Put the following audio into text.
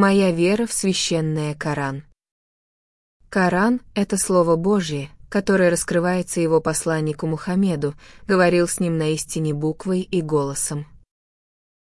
Моя вера в священное Коран. Коран — это Слово Божье, которое раскрывается его посланнику Мухаммеду, говорил с ним на истине буквой и голосом.